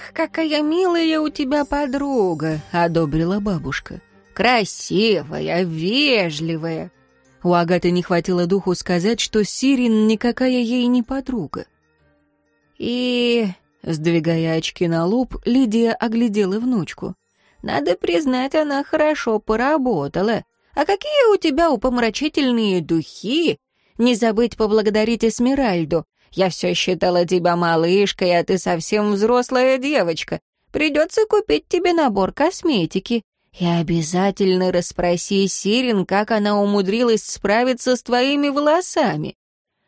«Ах, какая милая у тебя подруга!» — одобрила бабушка. «Красивая, вежливая!» У Агаты не хватило духу сказать, что Сирин никакая ей не подруга. И, сдвигая очки на лоб, Лидия оглядела внучку. «Надо признать, она хорошо поработала. А какие у тебя упомрачительные духи! Не забыть поблагодарить Эсмеральду. Я все считала тебя малышкой, а ты совсем взрослая девочка. Придется купить тебе набор косметики. И обязательно расспроси Сирин, как она умудрилась справиться с твоими волосами.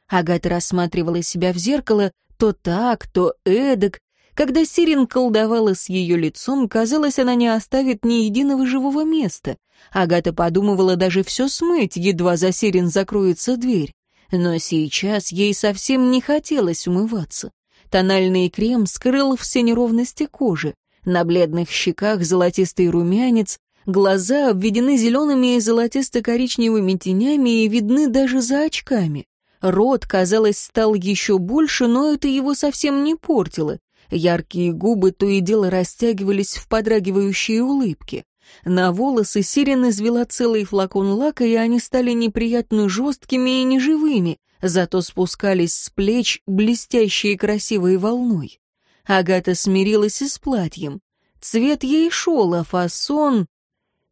Агата рассматривала себя в зеркало то так, то эдак. Когда Сирин колдовала с ее лицом, казалось, она не оставит ни единого живого места. Агата подумывала даже все смыть, едва за Сирин закроется дверь. Но сейчас ей совсем не хотелось умываться. Тональный крем скрыл все неровности кожи. На бледных щеках золотистый румянец, глаза обведены зелеными и золотисто-коричневыми тенями и видны даже за очками. Рот, казалось, стал еще больше, но это его совсем не портило. Яркие губы то и дело растягивались в подрагивающие улыбки. На волосы Сирен извела целый флакон лака, и они стали неприятно жесткими и неживыми, зато спускались с плеч блестящей красивой волной. Агата смирилась и с платьем. Цвет ей шел, а фасон...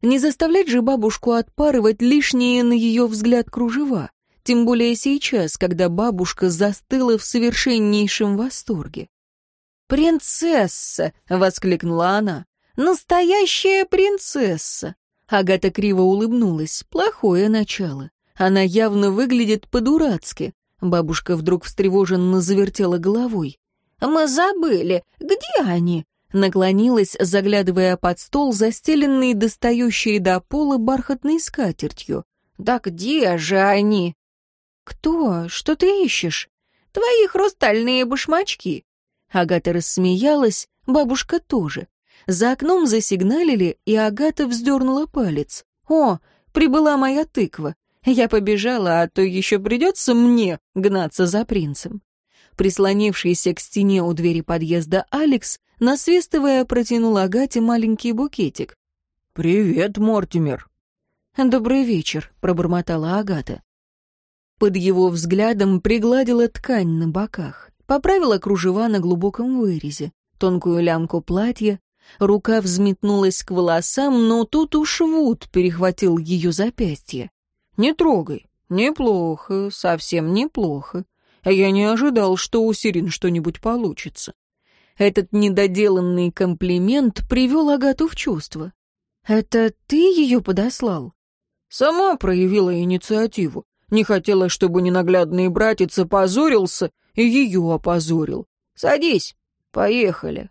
Не заставлять же бабушку отпарывать лишние, на ее взгляд, кружева. Тем более сейчас, когда бабушка застыла в совершеннейшем восторге. «Принцесса!» — воскликнула она. Настоящая принцесса!» Агата криво улыбнулась. Плохое начало. Она явно выглядит по-дурацки. Бабушка вдруг встревоженно завертела головой. «Мы забыли. Где они?» Наклонилась, заглядывая под стол, застеленный достающей до пола бархатной скатертью. «Да где же они?» «Кто? Что ты ищешь?» «Твои хрустальные башмачки». Агата рассмеялась, бабушка тоже. За окном засигналили, и Агата вздернула палец. «О, прибыла моя тыква. Я побежала, а то еще придется мне гнаться за принцем». Прислонившийся к стене у двери подъезда Алекс, насвистывая, протянул Агате маленький букетик. «Привет, Мортимер». «Добрый вечер», — пробормотала Агата. Под его взглядом пригладила ткань на боках, поправила кружева на глубоком вырезе, тонкую лямку платья, Рука взметнулась к волосам, но тут уж Вуд перехватил ее запястье. «Не трогай. Неплохо, совсем неплохо. Я не ожидал, что у Сирин что-нибудь получится». Этот недоделанный комплимент привел Агату в чувство. «Это ты ее подослал?» «Сама проявила инициативу. Не хотела, чтобы ненаглядный братец опозорился и ее опозорил. Садись, поехали».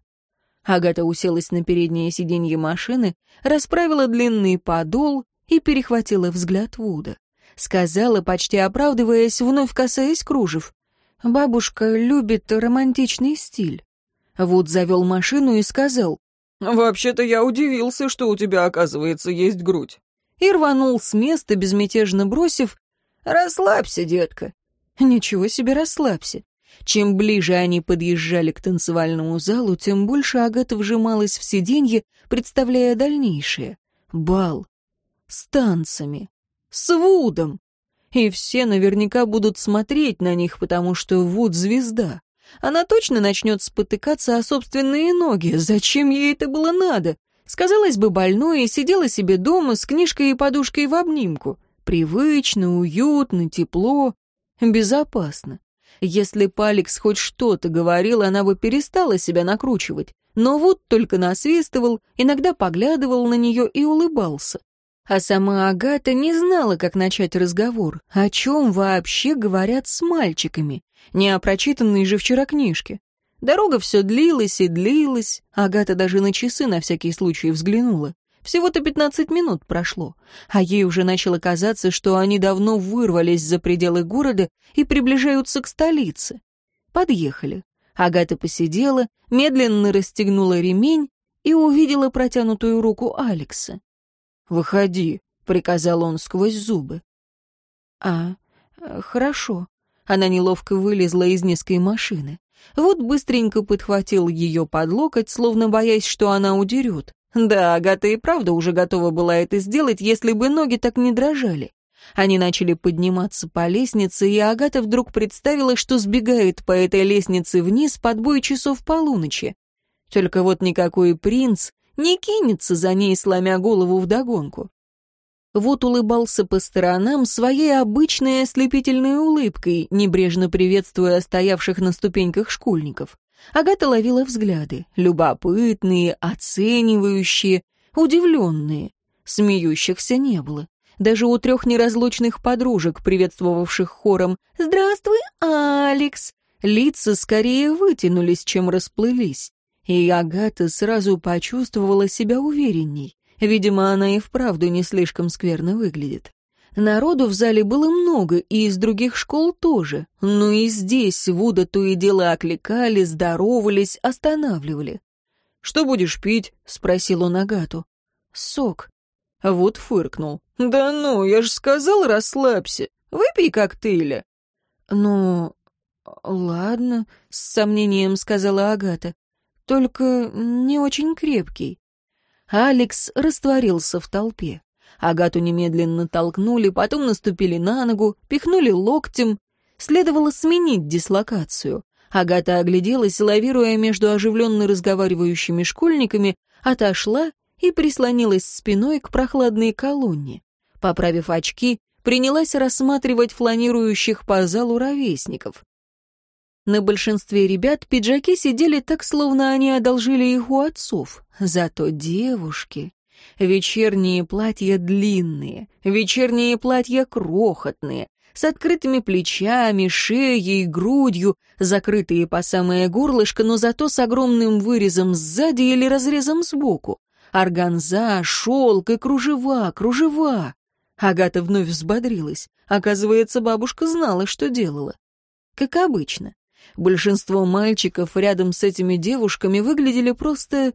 Агата уселась на переднее сиденье машины, расправила длинный подол и перехватила взгляд Вуда. Сказала, почти оправдываясь, вновь касаясь кружев. «Бабушка любит романтичный стиль». Вуд завел машину и сказал. «Вообще-то я удивился, что у тебя, оказывается, есть грудь». И рванул с места, безмятежно бросив. «Расслабься, детка». «Ничего себе расслабься. Чем ближе они подъезжали к танцевальному залу, тем больше Агата вжималась в сиденье, представляя дальнейшее. Бал. С танцами. С Вудом. И все наверняка будут смотреть на них, потому что Вуд — звезда. Она точно начнет спотыкаться о собственные ноги. Зачем ей это было надо? Сказалось бы больной и сидела себе дома с книжкой и подушкой в обнимку. Привычно, уютно, тепло, безопасно. Если Паликс хоть что-то говорил, она бы перестала себя накручивать. Но вот только насвистывал, иногда поглядывал на нее и улыбался. А сама Агата не знала, как начать разговор, о чем вообще говорят с мальчиками, не о прочитанной же вчера книжке. Дорога все длилась и длилась, Агата даже на часы на всякий случай взглянула. Всего-то пятнадцать минут прошло, а ей уже начало казаться, что они давно вырвались за пределы города и приближаются к столице. Подъехали. Агата посидела, медленно расстегнула ремень и увидела протянутую руку Алекса. «Выходи», — приказал он сквозь зубы. «А, хорошо». Она неловко вылезла из низкой машины. Вот быстренько подхватил ее под локоть, словно боясь, что она удерет. Да, Агата и правда уже готова была это сделать, если бы ноги так не дрожали. Они начали подниматься по лестнице, и Агата вдруг представила, что сбегает по этой лестнице вниз под бой часов полуночи. Только вот никакой принц не кинется за ней, сломя голову вдогонку. Вот улыбался по сторонам своей обычной ослепительной улыбкой, небрежно приветствуя стоявших на ступеньках школьников. Агата ловила взгляды, любопытные, оценивающие, удивленные. Смеющихся не было. Даже у трех неразлучных подружек, приветствовавших хором «Здравствуй, Алекс!» лица скорее вытянулись, чем расплылись. И Агата сразу почувствовала себя уверенней. Видимо, она и вправду не слишком скверно выглядит. Народу в зале было много, и из других школ тоже. Но и здесь Вуда то и дело окликали, здоровались, останавливали. «Что будешь пить?» — спросил он Агату. «Сок». Вуд фыркнул. «Да ну, я же сказал, расслабься. Выпей коктейля». «Ну, ладно», — с сомнением сказала Агата. «Только не очень крепкий». Алекс растворился в толпе. Агату немедленно толкнули, потом наступили на ногу, пихнули локтем. Следовало сменить дислокацию. Агата огляделась, лавируя между оживленно разговаривающими школьниками, отошла и прислонилась спиной к прохладной колонне. Поправив очки, принялась рассматривать фланирующих по залу ровесников. На большинстве ребят пиджаки сидели так, словно они одолжили их у отцов. Зато девушки... Вечерние платья длинные, вечерние платья крохотные, с открытыми плечами, шеей, грудью, закрытые по самое горлышко, но зато с огромным вырезом сзади или разрезом сбоку. Органза, шелк и кружева, кружева. Агата вновь взбодрилась. Оказывается, бабушка знала, что делала. Как обычно. Большинство мальчиков рядом с этими девушками выглядели просто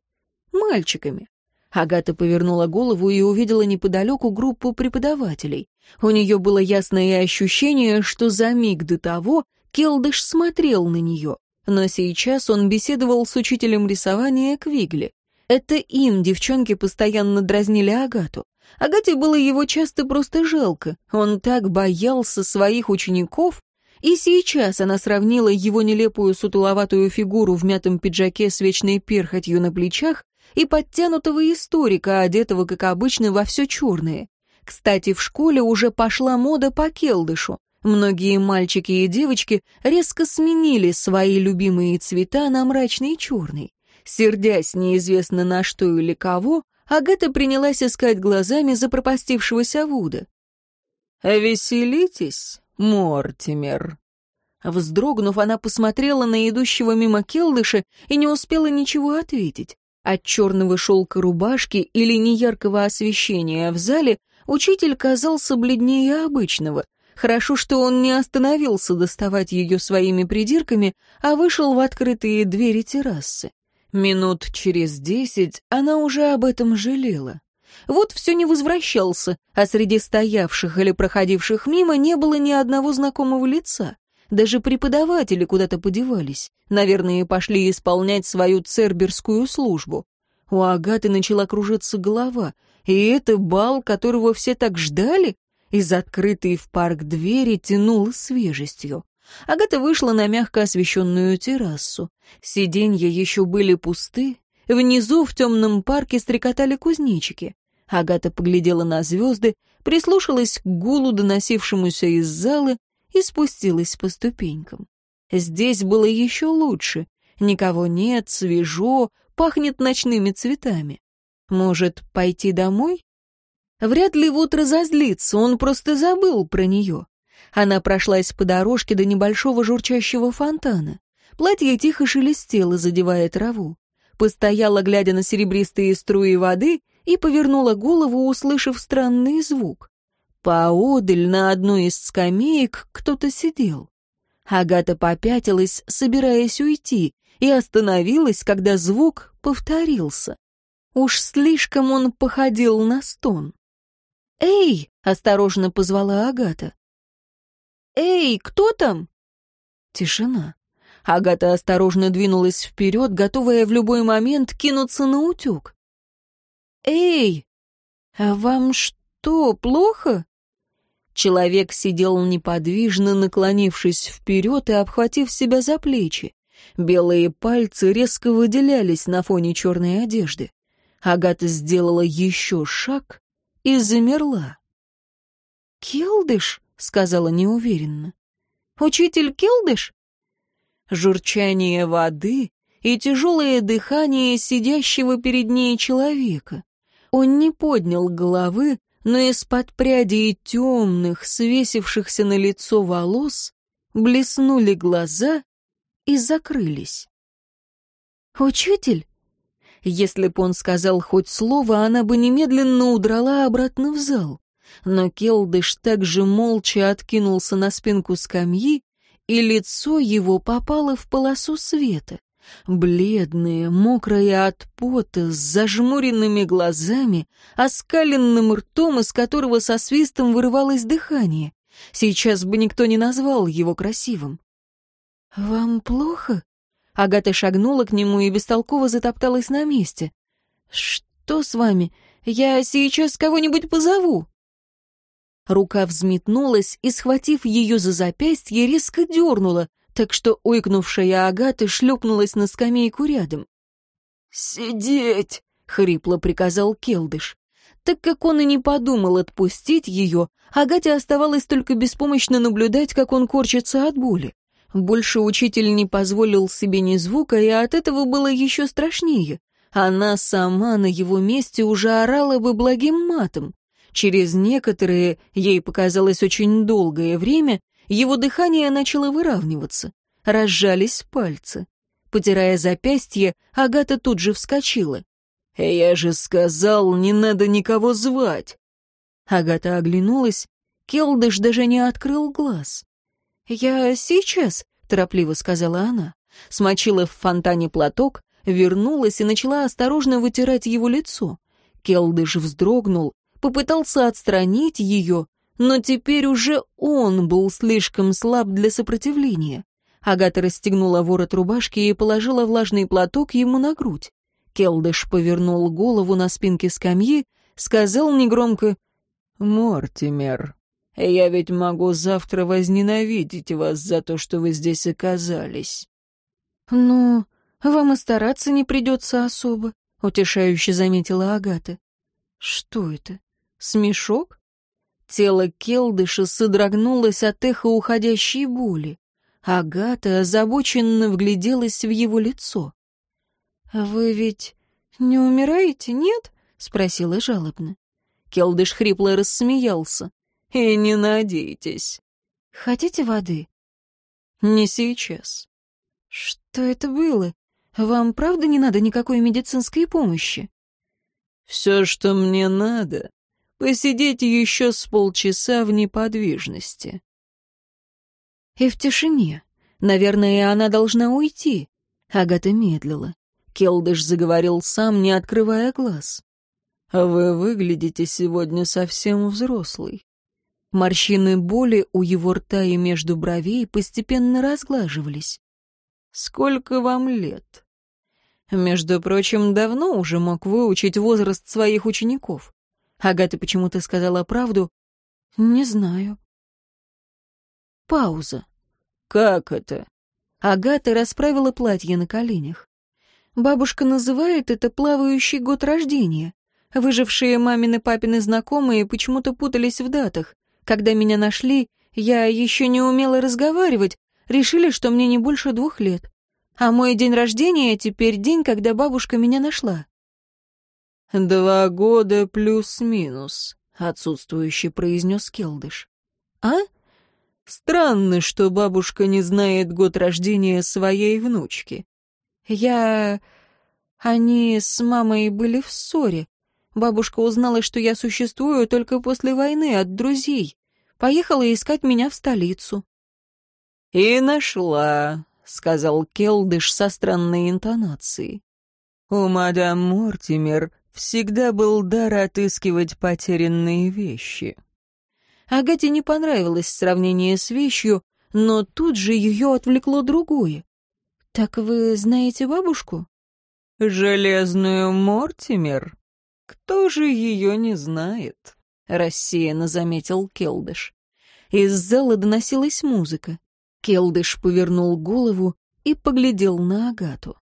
мальчиками. Агата повернула голову и увидела неподалеку группу преподавателей. У нее было ясное ощущение, что за миг до того Келдыш смотрел на нее, но сейчас он беседовал с учителем рисования Квигли. Это им девчонки постоянно дразнили Агату. Агате было его часто просто жалко. Он так боялся своих учеников, и сейчас она сравнила его нелепую сутуловатую фигуру в мятом пиджаке с вечной перхотью на плечах и подтянутого историка, одетого, как обычно, во все черное. Кстати, в школе уже пошла мода по келдышу. Многие мальчики и девочки резко сменили свои любимые цвета на мрачный черный. Сердясь неизвестно на что или кого, Агата принялась искать глазами запропастившегося Вуда. «Веселитесь, Мортимер». Вздрогнув, она посмотрела на идущего мимо Келдыша и не успела ничего ответить. От черного шелка рубашки или неяркого освещения в зале учитель казался бледнее обычного. Хорошо, что он не остановился доставать ее своими придирками, а вышел в открытые двери террасы. Минут через десять она уже об этом жалела. Вот все не возвращался, а среди стоявших или проходивших мимо не было ни одного знакомого лица. Даже преподаватели куда-то подевались. Наверное, пошли исполнять свою церберскую службу. У Агаты начала кружиться голова. И это бал, которого все так ждали? Из открытой в парк двери тянуло свежестью. Агата вышла на мягко освещенную террасу. Сиденья еще были пусты. Внизу в темном парке стрекотали кузнечики. Агата поглядела на звезды, прислушалась к гулу, доносившемуся из зала, и спустилась по ступенькам. Здесь было еще лучше. Никого нет, свежо, пахнет ночными цветами. Может, пойти домой? Вряд ли Вуд разозлится, он просто забыл про нее. Она прошлась по дорожке до небольшого журчащего фонтана. Платье тихо шелестело, задевая траву. Постояла, глядя на серебристые струи воды, и повернула голову, услышав странный звук. Поодаль на одной из скамеек кто-то сидел. Агата попятилась, собираясь уйти, и остановилась, когда звук повторился. Уж слишком он походил на стон. «Эй!» — осторожно позвала Агата. «Эй, кто там?» Тишина. Агата осторожно двинулась вперед, готовая в любой момент кинуться на утюг. «Эй, а вам что, плохо?» Человек сидел неподвижно, наклонившись вперед и обхватив себя за плечи. Белые пальцы резко выделялись на фоне черной одежды. Агата сделала еще шаг и замерла. «Келдыш?» — сказала неуверенно. «Учитель Келдыш?» Журчание воды и тяжелое дыхание сидящего перед ней человека. Он не поднял головы, но из-под прядей темных, свесившихся на лицо волос, блеснули глаза и закрылись. «Учитель?» Если б он сказал хоть слово, она бы немедленно удрала обратно в зал. Но Келдыш также молча откинулся на спинку скамьи, и лицо его попало в полосу света. Бледное, мокрое от пота, с зажмуренными глазами, оскаленным ртом, из которого со свистом вырывалось дыхание. Сейчас бы никто не назвал его красивым. «Вам плохо?» Агата шагнула к нему и бестолково затопталась на месте. «Что с вами? Я сейчас кого-нибудь позову». Рука взметнулась и, схватив ее за запястье, резко дернула, так что ойкнувшая Агата шлепнулась на скамейку рядом. «Сидеть!» — хрипло приказал Келдыш. Так как он и не подумал отпустить ее, Агате оставалось только беспомощно наблюдать, как он корчится от боли. Больше учитель не позволил себе ни звука, и от этого было еще страшнее. Она сама на его месте уже орала бы благим матом. Через некоторое, ей показалось очень долгое время, его дыхание начало выравниваться. Разжались пальцы. Потирая запястье, Агата тут же вскочила. «Я же сказал, не надо никого звать!» Агата оглянулась. Келдыш даже не открыл глаз. «Я сейчас», — торопливо сказала она. Смочила в фонтане платок, вернулась и начала осторожно вытирать его лицо. Келдыш вздрогнул, попытался отстранить ее, но теперь уже он был слишком слаб для сопротивления. Агата расстегнула ворот рубашки и положила влажный платок ему на грудь. Келдыш повернул голову на спинке скамьи, сказал негромко «Мортимер». Я ведь могу завтра возненавидеть вас за то, что вы здесь оказались». «Ну, вам и стараться не придется особо», — утешающе заметила Агата. «Что это? Смешок?» Тело Келдыша содрогнулось от эха уходящей боли. Агата озабоченно вгляделась в его лицо. «Вы ведь не умираете, нет?» — спросила жалобно. Келдыш хрипло рассмеялся. И не надейтесь. Хотите воды? Не сейчас. Что это было? Вам правда не надо никакой медицинской помощи? Все, что мне надо, посидеть еще с полчаса в неподвижности. И в тишине. Наверное, она должна уйти. Агата медлила. Келдыш заговорил сам, не открывая глаз. «Вы выглядите сегодня совсем взрослый. Морщины боли у его рта и между бровей постепенно разглаживались. «Сколько вам лет?» Между прочим, давно уже мог выучить возраст своих учеников. Агата почему-то сказала правду. «Не знаю». Пауза. «Как это?» Агата расправила платье на коленях. Бабушка называет это плавающий год рождения. Выжившие мамины папины знакомые почему-то путались в датах. Когда меня нашли, я еще не умела разговаривать, решили, что мне не больше двух лет. А мой день рождения теперь день, когда бабушка меня нашла. «Два года плюс-минус», — отсутствующий произнес Келдыш. «А? Странно, что бабушка не знает год рождения своей внучки». «Я... Они с мамой были в ссоре. Бабушка узнала, что я существую только после войны от друзей. Поехала искать меня в столицу. «И нашла», — сказал Келдыш со странной интонацией. «У мадам Мортимер всегда был дар отыскивать потерянные вещи». Агате не понравилось сравнение с вещью, но тут же ее отвлекло другое. «Так вы знаете бабушку?» «Железную Мортимер? Кто же ее не знает?» — рассеянно заметил Келдыш. Из зала доносилась музыка. Келдыш повернул голову и поглядел на Агату.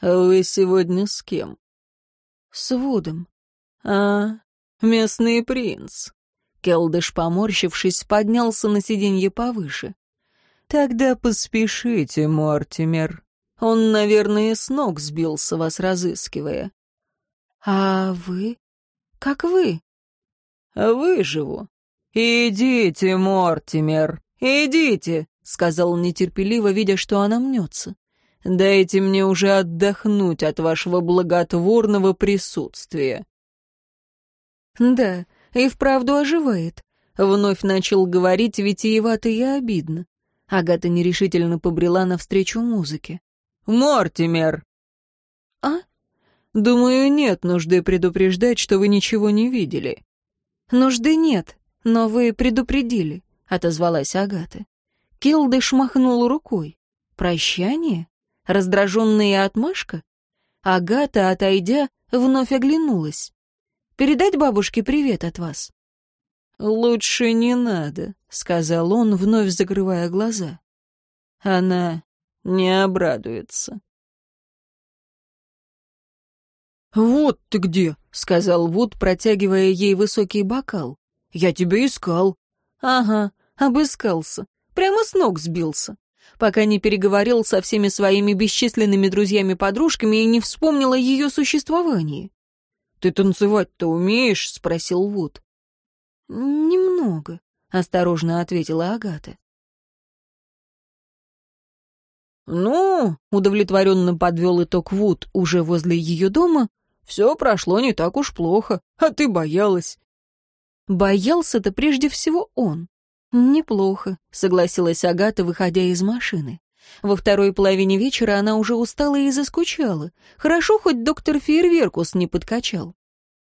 «Вы сегодня с кем?» «С Вудом». «А, местный принц». Келдыш, поморщившись, поднялся на сиденье повыше. «Тогда поспешите, Мортимер. Он, наверное, с ног сбился, вас разыскивая». «А вы? Как вы?» «Выживу. Идите, Мортимер, идите», — сказал нетерпеливо, видя, что она мнется. Дайте мне уже отдохнуть от вашего благотворного присутствия». «Да, и вправду оживает», — вновь начал говорить витиевато и обидно. Агата нерешительно побрела навстречу музыке. «Мортимер!» «А?» «Думаю, нет нужды предупреждать, что вы ничего не видели». «Нужды нет, но вы предупредили», — отозвалась Агата. Келдыш махнул рукой. «Прощание? Раздраженная отмашка? Агата, отойдя, вновь оглянулась. «Передать бабушке привет от вас?» «Лучше не надо», — сказал он, вновь закрывая глаза. «Она не обрадуется». «Вот ты где», — сказал Вуд, протягивая ей высокий бокал. «Я тебя искал». «Ага, обыскался. Прямо с ног сбился пока не переговорил со всеми своими бесчисленными друзьями-подружками и не вспомнил о ее существовании. «Ты танцевать-то умеешь?» — спросил Вуд. «Немного», — осторожно ответила Агата. «Ну», — удовлетворенно подвел итог Вуд уже возле ее дома, «все прошло не так уж плохо, а ты боялась». Боялся-то прежде всего он. «Неплохо», — согласилась Агата, выходя из машины. Во второй половине вечера она уже устала и заскучала. Хорошо, хоть доктор Фейерверкус не подкачал.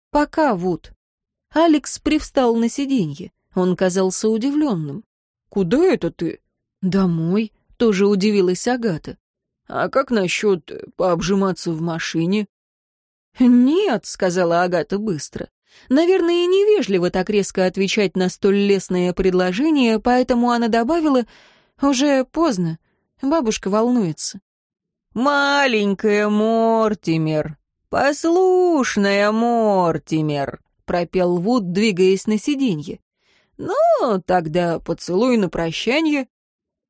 «Пока, Вуд». Алекс привстал на сиденье. Он казался удивленным. «Куда это ты?» «Домой», — тоже удивилась Агата. «А как насчет пообжиматься в машине?» «Нет», — сказала Агата быстро. Наверное, невежливо так резко отвечать на столь лестное предложение, поэтому она добавила «Уже поздно, бабушка волнуется». «Маленькая Мортимер, послушная Мортимер», — пропел Вуд, двигаясь на сиденье. «Ну, тогда поцелуй на прощание».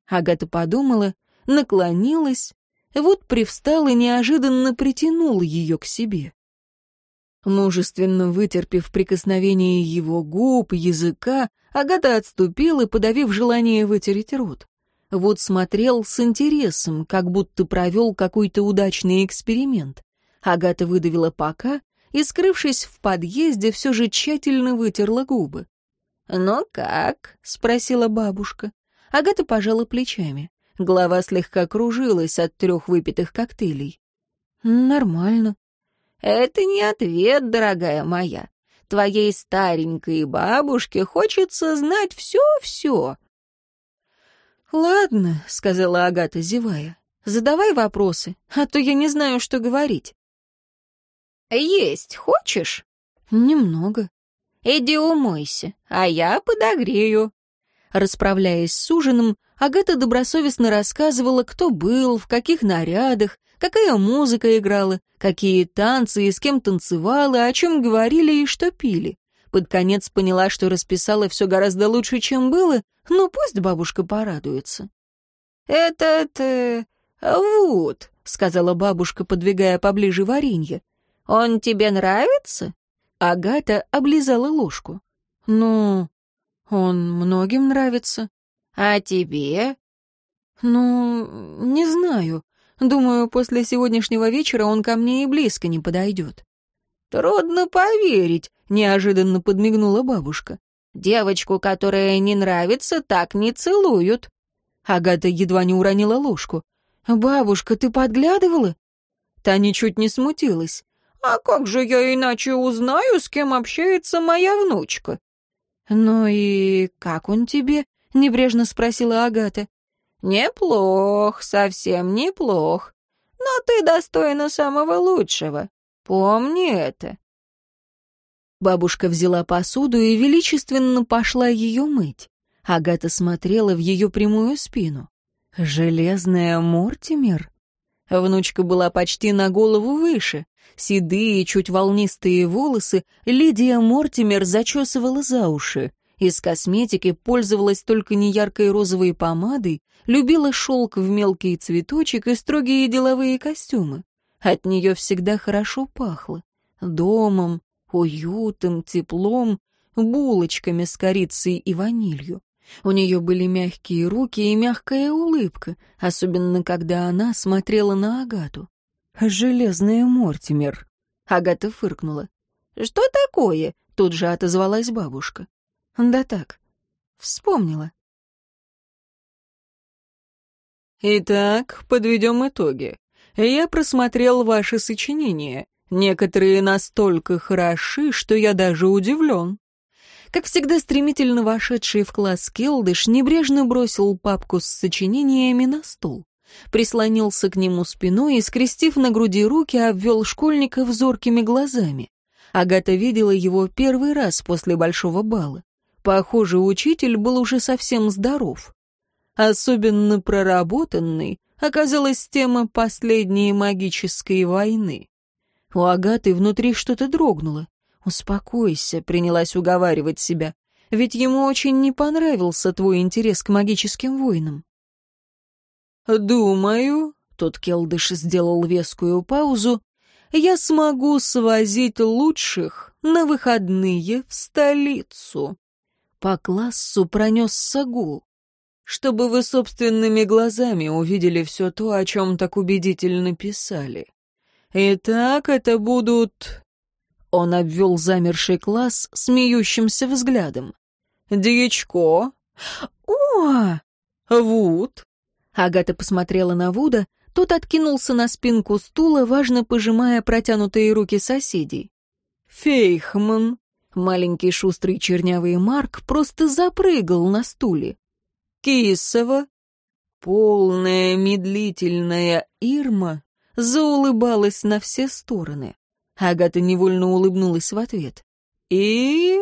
Агата подумала, наклонилась, Вуд привстал и неожиданно притянул ее к себе. Мужественно вытерпев прикосновение его губ, языка, Агата отступила, подавив желание вытереть рот. Вот смотрел с интересом, как будто провел какой-то удачный эксперимент. Агата выдавила «пока» и, скрывшись в подъезде, все же тщательно вытерла губы. «Ну как?» — спросила бабушка. Агата пожала плечами. Голова слегка кружилась от трех выпитых коктейлей. «Нормально», «Это не ответ, дорогая моя. Твоей старенькой бабушке хочется знать все-все». «Ладно», — сказала Агата, зевая, — «задавай вопросы, а то я не знаю, что говорить». «Есть хочешь?» «Немного». «Иди умойся, а я подогрею». Расправляясь с ужином, Агата добросовестно рассказывала, кто был, в каких нарядах, какая музыка играла, какие танцы и с кем танцевала, о чем говорили и что пили. Под конец поняла, что расписала все гораздо лучше, чем было, но пусть бабушка порадуется. «Этот... Э, вот», — сказала бабушка, подвигая поближе варенье. «Он тебе нравится?» Агата облизала ложку. «Ну, он многим нравится». «А тебе?» «Ну, не знаю. Думаю, после сегодняшнего вечера он ко мне и близко не подойдет». «Трудно поверить», — неожиданно подмигнула бабушка. «Девочку, которая не нравится, так не целуют». Агата едва не уронила ложку. «Бабушка, ты подглядывала?» Та ничуть не смутилась. «А как же я иначе узнаю, с кем общается моя внучка?» «Ну и как он тебе?» — небрежно спросила Агата. «Неплох, совсем неплох. Но ты достойна самого лучшего. Помни это». Бабушка взяла посуду и величественно пошла ее мыть. Агата смотрела в ее прямую спину. «Железная Мортимер?» Внучка была почти на голову выше. Седые, чуть волнистые волосы Лидия Мортимер зачесывала за уши. Из косметики пользовалась только неяркой розовой помадой, любила шелк в мелкий цветочек и строгие деловые костюмы. От нее всегда хорошо пахло. Домом, уютом, теплом, булочками с корицей и ванилью. У нее были мягкие руки и мягкая улыбка, особенно когда она смотрела на Агату. «Железная Мортимер», — Агата фыркнула. «Что такое?» — тут же отозвалась бабушка. «Да так, вспомнила». «Итак, подведем итоги. Я просмотрел ваши сочинения. Некоторые настолько хороши, что я даже удивлен. Как всегда, стремительно вошедший в класс Келдыш небрежно бросил папку с сочинениями на стол. Прислонился к нему спиной и, скрестив на груди руки, обвел школьника зоркими глазами. Агата видела его первый раз после большого бала. Похоже, учитель был уже совсем здоров. Особенно проработанной оказалась тема последней магической войны. У Агаты внутри что-то дрогнуло. «Успокойся», — принялась уговаривать себя, «ведь ему очень не понравился твой интерес к магическим войнам». «Думаю», — тот Келдыш сделал вескую паузу, «я смогу свозить лучших на выходные в столицу». По классу пронесся гул. «Чтобы вы собственными глазами увидели все то, о чем так убедительно писали. Итак, это будут он обвел замерший класс смеющимся взглядом. «Дьячко?» «О!» «Вуд?» Агата посмотрела на Вуда, тот откинулся на спинку стула, важно пожимая протянутые руки соседей. «Фейхман?» Маленький шустрый чернявый Марк просто запрыгал на стуле. «Кисова?» Полная медлительная Ирма заулыбалась на все стороны. Агата невольно улыбнулась в ответ. «И...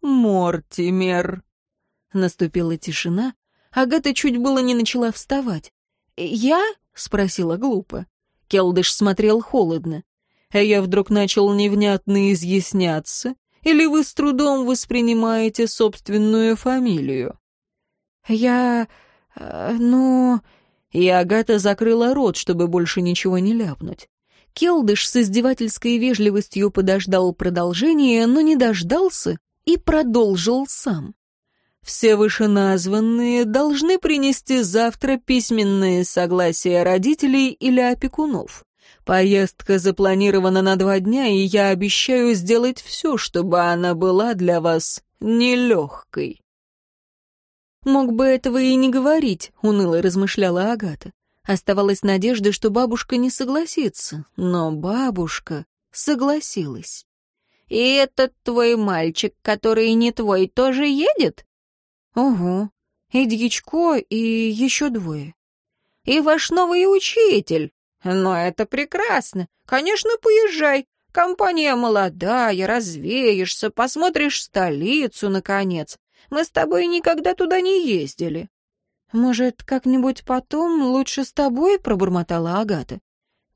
Мортимер». Наступила тишина. Агата чуть было не начала вставать. «Я?» — спросила глупо. Келдыш смотрел холодно. А я вдруг начал невнятно изъясняться. Или вы с трудом воспринимаете собственную фамилию? Я... Э, ну... И Агата закрыла рот, чтобы больше ничего не ляпнуть. Келдыш с издевательской вежливостью подождал продолжения, но не дождался и продолжил сам. Все вышеназванные должны принести завтра письменное согласие родителей или опекунов. Поездка запланирована на два дня, и я обещаю сделать все, чтобы она была для вас нелегкой. «Мог бы этого и не говорить», — уныло размышляла Агата. Оставалась надежда, что бабушка не согласится, но бабушка согласилась. «И этот твой мальчик, который не твой, тоже едет?» «Угу. И Дьячко, и еще двое». «И ваш новый учитель?» «Но это прекрасно. Конечно, поезжай. Компания молодая, развеешься, посмотришь столицу, наконец. Мы с тобой никогда туда не ездили». «Может, как-нибудь потом лучше с тобой?» — пробормотала Агата.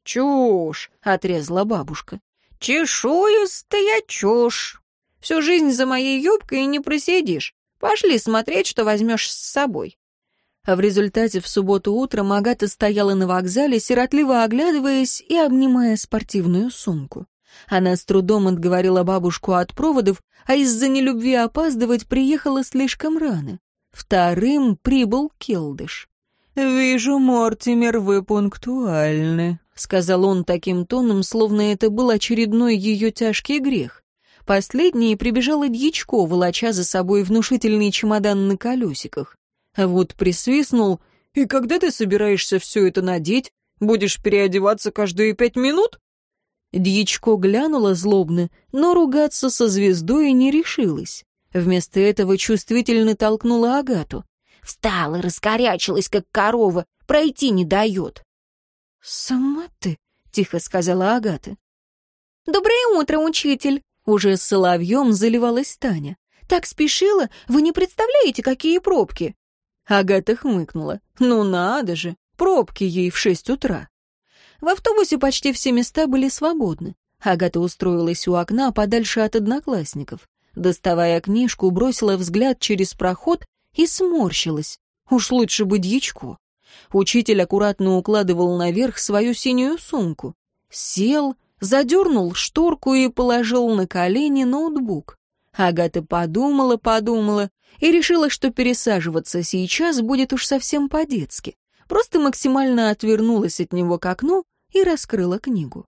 «Чушь!» — отрезала бабушка. «Чешуюстая чушь! Всю жизнь за моей юбкой не просидишь. Пошли смотреть, что возьмешь с собой». А в результате в субботу утром Агата стояла на вокзале, сиротливо оглядываясь и обнимая спортивную сумку. Она с трудом отговорила бабушку от проводов, а из-за нелюбви опаздывать приехала слишком рано. Вторым прибыл Келдыш. «Вижу, Мортимер, вы пунктуальны», — сказал он таким тоном, словно это был очередной ее тяжкий грех. Последний прибежал Дьячко, волоча за собой внушительный чемодан на колесиках. А вот присвистнул. «И когда ты собираешься все это надеть? Будешь переодеваться каждые пять минут?» Дьячко глянула злобно, но ругаться со звездой не решилась. Вместо этого чувствительно толкнула Агату. Встала, раскорячилась, как корова, пройти не дает. «Сама ты», — тихо сказала Агата. «Доброе утро, учитель!» Уже с соловьем заливалась Таня. «Так спешила, вы не представляете, какие пробки!» Агата хмыкнула. «Ну надо же, пробки ей в шесть утра». В автобусе почти все места были свободны. Агата устроилась у окна подальше от одноклассников. Доставая книжку, бросила взгляд через проход и сморщилась. Уж лучше бы дьячко. Учитель аккуратно укладывал наверх свою синюю сумку. Сел, задернул шторку и положил на колени ноутбук. Агата подумала, подумала и решила, что пересаживаться сейчас будет уж совсем по-детски. Просто максимально отвернулась от него к окну и раскрыла книгу.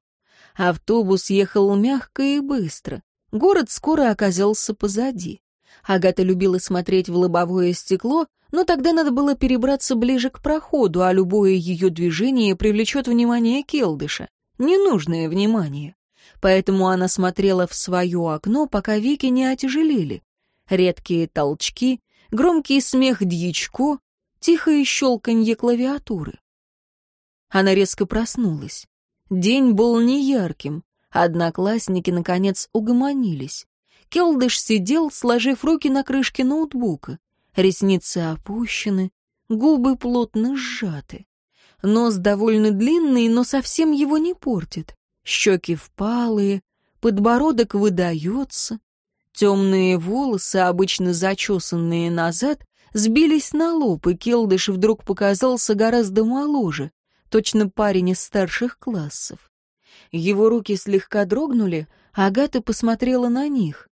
Автобус ехал мягко и быстро. Город скоро оказался позади. Агата любила смотреть в лобовое стекло, но тогда надо было перебраться ближе к проходу, а любое ее движение привлечет внимание Келдыша. Ненужное внимание. Поэтому она смотрела в свое окно, пока веки не отяжелели. Редкие толчки, громкий смех дьячко, тихое щелканье клавиатуры. Она резко проснулась. День был неярким. Одноклассники, наконец, угомонились. Келдыш сидел, сложив руки на крышке ноутбука. Ресницы опущены, губы плотно сжаты. Нос довольно длинный, но совсем его не портит. Щеки впалые, подбородок выдается. Темные волосы, обычно зачесанные назад, сбились на лоб, и Келдыш вдруг показался гораздо моложе, точно парень из старших классов. Его руки слегка дрогнули, Агата посмотрела на них.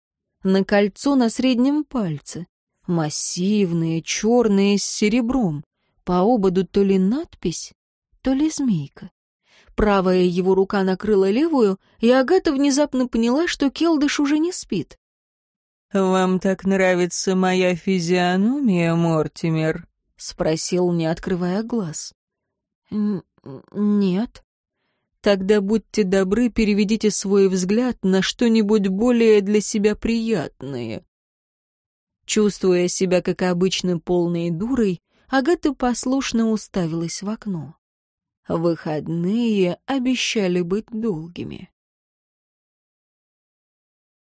На кольцо на среднем пальце. Массивные, черные, с серебром. По ободу то ли надпись, то ли змейка. Правая его рука накрыла левую, и Агата внезапно поняла, что Келдыш уже не спит. «Вам так нравится моя физиономия, Мортимер?» — спросил, не открывая глаз. «Нет». Тогда будьте добры, переведите свой взгляд на что-нибудь более для себя приятное. Чувствуя себя, как обычно, полной дурой, Агата послушно уставилась в окно. Выходные обещали быть долгими.